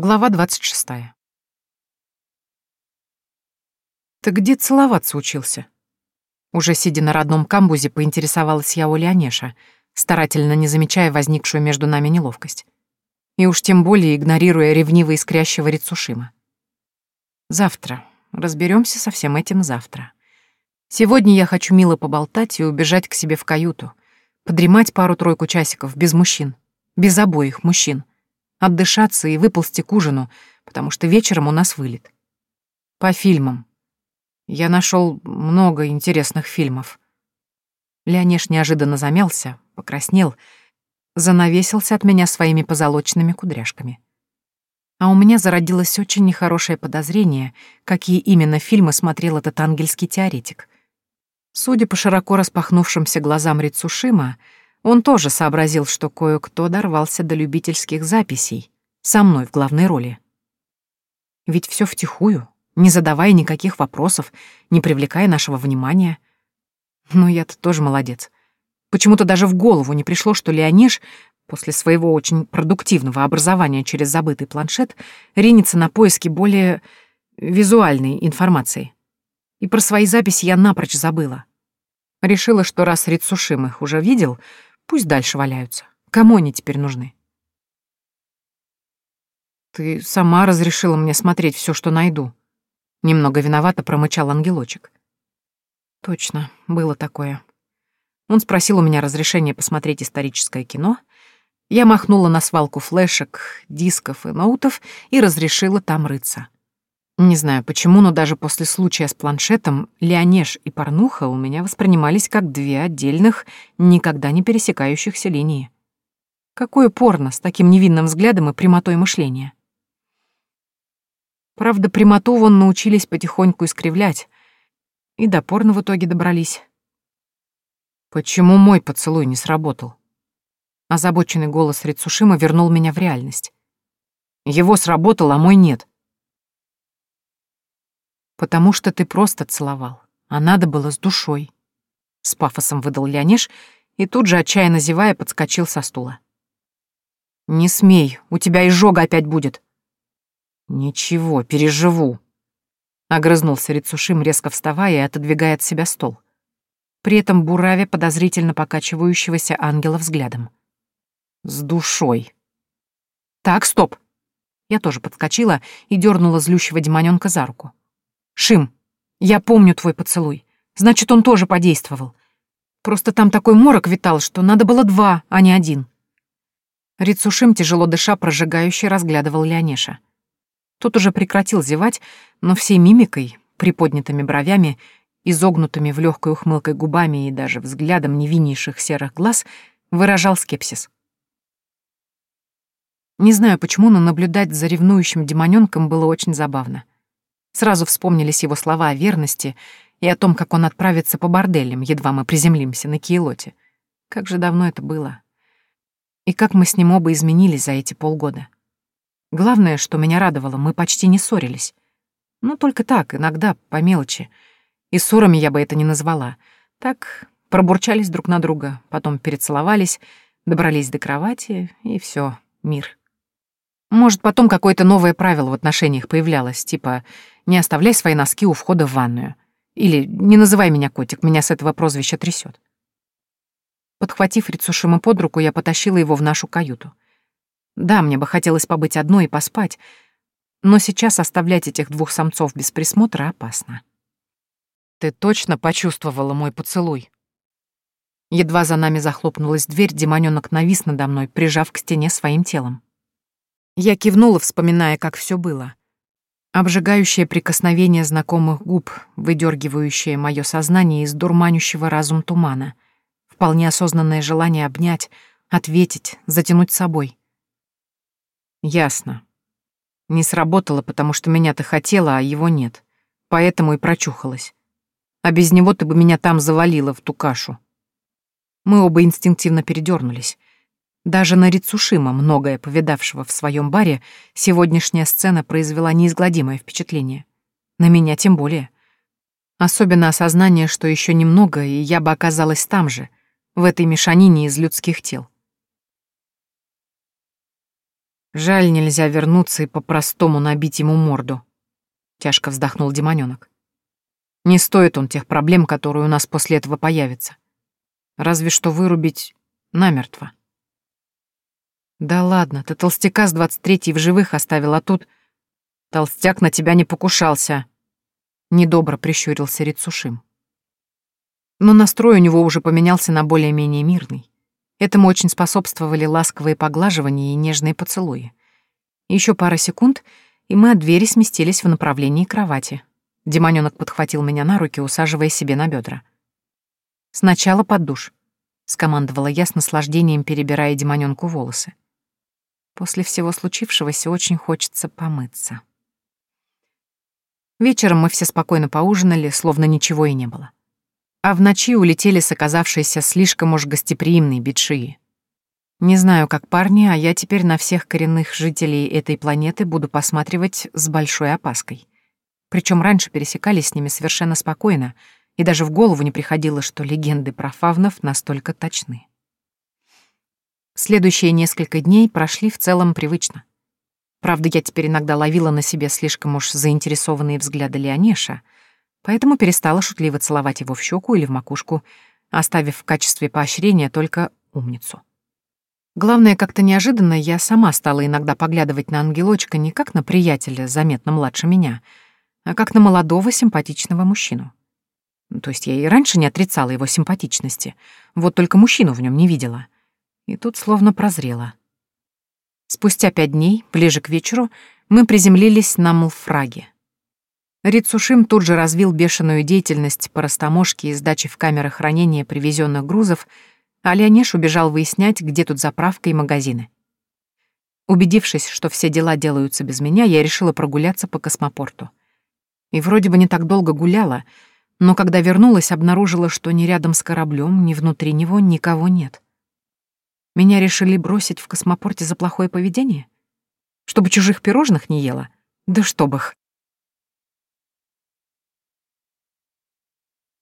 Глава 26. «Ты где целоваться учился?» Уже сидя на родном камбузе, поинтересовалась я у Леонеша, старательно не замечая возникшую между нами неловкость. И уж тем более игнорируя ревниво искрящего Рицушима. «Завтра. Разберемся со всем этим завтра. Сегодня я хочу мило поболтать и убежать к себе в каюту, подремать пару-тройку часиков без мужчин, без обоих мужчин отдышаться и выползти к ужину, потому что вечером у нас вылет. По фильмам. Я нашел много интересных фильмов. Леонеш неожиданно замялся, покраснел, занавесился от меня своими позолоченными кудряшками. А у меня зародилось очень нехорошее подозрение, какие именно фильмы смотрел этот ангельский теоретик. Судя по широко распахнувшимся глазам Рицушима, он тоже сообразил, что кое-кто дорвался до любительских записей, со мной в главной роли. Ведь все втихую, не задавая никаких вопросов, не привлекая нашего внимания. Но я-то тоже молодец. Почему-то даже в голову не пришло, что Леонеж после своего очень продуктивного образования через забытый планшет ринется на поиски более визуальной информации. И про свои записи я напрочь забыла. Решила, что раз Рицушим их уже видел, Пусть дальше валяются. Кому они теперь нужны? Ты сама разрешила мне смотреть все, что найду. Немного виновато промычал ангелочек. Точно, было такое. Он спросил у меня разрешения посмотреть историческое кино. Я махнула на свалку флешек, дисков и ноутов и разрешила там рыться. Не знаю почему, но даже после случая с планшетом Леонеж и Порнуха у меня воспринимались как две отдельных, никогда не пересекающихся линии. Какое порно с таким невинным взглядом и прямотой мышления? Правда, прямоту вон научились потихоньку искривлять, и до порно в итоге добрались. Почему мой поцелуй не сработал? Озабоченный голос Рицушима вернул меня в реальность. Его сработал, а мой нет. «Потому что ты просто целовал, а надо было с душой», — с пафосом выдал Леонеж и тут же, отчаянно зевая, подскочил со стула. «Не смей, у тебя изжога опять будет». «Ничего, переживу», — огрызнулся Рицушим, резко вставая и отодвигая от себя стол, при этом буравя подозрительно покачивающегося ангела взглядом. «С душой». «Так, стоп!» Я тоже подскочила и дернула злющего демонёнка за руку. Шим, я помню твой поцелуй. Значит, он тоже подействовал. Просто там такой морок витал, что надо было два, а не один. Рицушим, тяжело дыша, прожигающе разглядывал Леонеша. Тот уже прекратил зевать, но всей мимикой, приподнятыми бровями, изогнутыми в легкой ухмылкой губами и даже взглядом невиннейших серых глаз выражал скепсис. Не знаю почему, но наблюдать за ревнующим демонёнком было очень забавно. Сразу вспомнились его слова о верности и о том, как он отправится по борделям, едва мы приземлимся на Киелоте. Как же давно это было. И как мы с ним оба изменились за эти полгода. Главное, что меня радовало, мы почти не ссорились. Ну, только так, иногда, по мелочи. И ссорами я бы это не назвала. Так, пробурчались друг на друга, потом перецеловались, добрались до кровати, и все, мир. Может, потом какое-то новое правило в отношениях появлялось, типа «не оставляй свои носки у входа в ванную» или «не называй меня котик, меня с этого прозвища трясет. Подхватив Рицушима под руку, я потащила его в нашу каюту. Да, мне бы хотелось побыть одной и поспать, но сейчас оставлять этих двух самцов без присмотра опасно. «Ты точно почувствовала мой поцелуй?» Едва за нами захлопнулась дверь, демонёнок навис надо мной, прижав к стене своим телом. Я кивнула, вспоминая, как все было. Обжигающее прикосновение знакомых губ, выдергивающее мое сознание из дурманющего разум тумана. Вполне осознанное желание обнять, ответить, затянуть собой. Ясно. Не сработало, потому что меня-то хотела, а его нет. Поэтому и прочухалась. А без него ты бы меня там завалила в ту кашу. Мы оба инстинктивно передернулись. Даже на Рицушима, многое повидавшего в своем баре, сегодняшняя сцена произвела неизгладимое впечатление. На меня тем более. Особенно осознание, что еще немного, и я бы оказалась там же, в этой мешанине из людских тел. Жаль, нельзя вернуться и по-простому набить ему морду. Тяжко вздохнул демонёнок. Не стоит он тех проблем, которые у нас после этого появятся. Разве что вырубить намертво. Да ладно, ты толстяка с двадцать третьей в живых оставил, а тут... Толстяк на тебя не покушался. Недобро прищурился Рицушим. Но настрой у него уже поменялся на более-менее мирный. Этому очень способствовали ласковые поглаживания и нежные поцелуи. Еще пара секунд, и мы от двери сместились в направлении кровати. Демонёнок подхватил меня на руки, усаживая себе на бедра. «Сначала под душ», — скомандовала я с наслаждением, перебирая демонёнку волосы. После всего случившегося очень хочется помыться. Вечером мы все спокойно поужинали, словно ничего и не было а в ночи улетели с оказавшейся слишком уж гостеприимной битшии. Не знаю, как парни, а я теперь на всех коренных жителей этой планеты буду посматривать с большой опаской. Причем раньше пересекались с ними совершенно спокойно, и даже в голову не приходило, что легенды про фавнов настолько точны. Следующие несколько дней прошли в целом привычно. Правда, я теперь иногда ловила на себе слишком уж заинтересованные взгляды Леонеша — поэтому перестала шутливо целовать его в щеку или в макушку, оставив в качестве поощрения только умницу. Главное, как-то неожиданно я сама стала иногда поглядывать на ангелочка не как на приятеля, заметно младше меня, а как на молодого симпатичного мужчину. То есть я и раньше не отрицала его симпатичности, вот только мужчину в нем не видела. И тут словно прозрела. Спустя пять дней, ближе к вечеру, мы приземлились на Млфраге. Рицушим тут же развил бешеную деятельность по растаможке и сдаче в камеры хранения привезенных грузов, а Леонеш убежал выяснять, где тут заправка и магазины. Убедившись, что все дела делаются без меня, я решила прогуляться по космопорту. И вроде бы не так долго гуляла, но когда вернулась, обнаружила, что ни рядом с кораблем, ни внутри него никого нет. Меня решили бросить в космопорте за плохое поведение? Чтобы чужих пирожных не ела? Да чтоб их.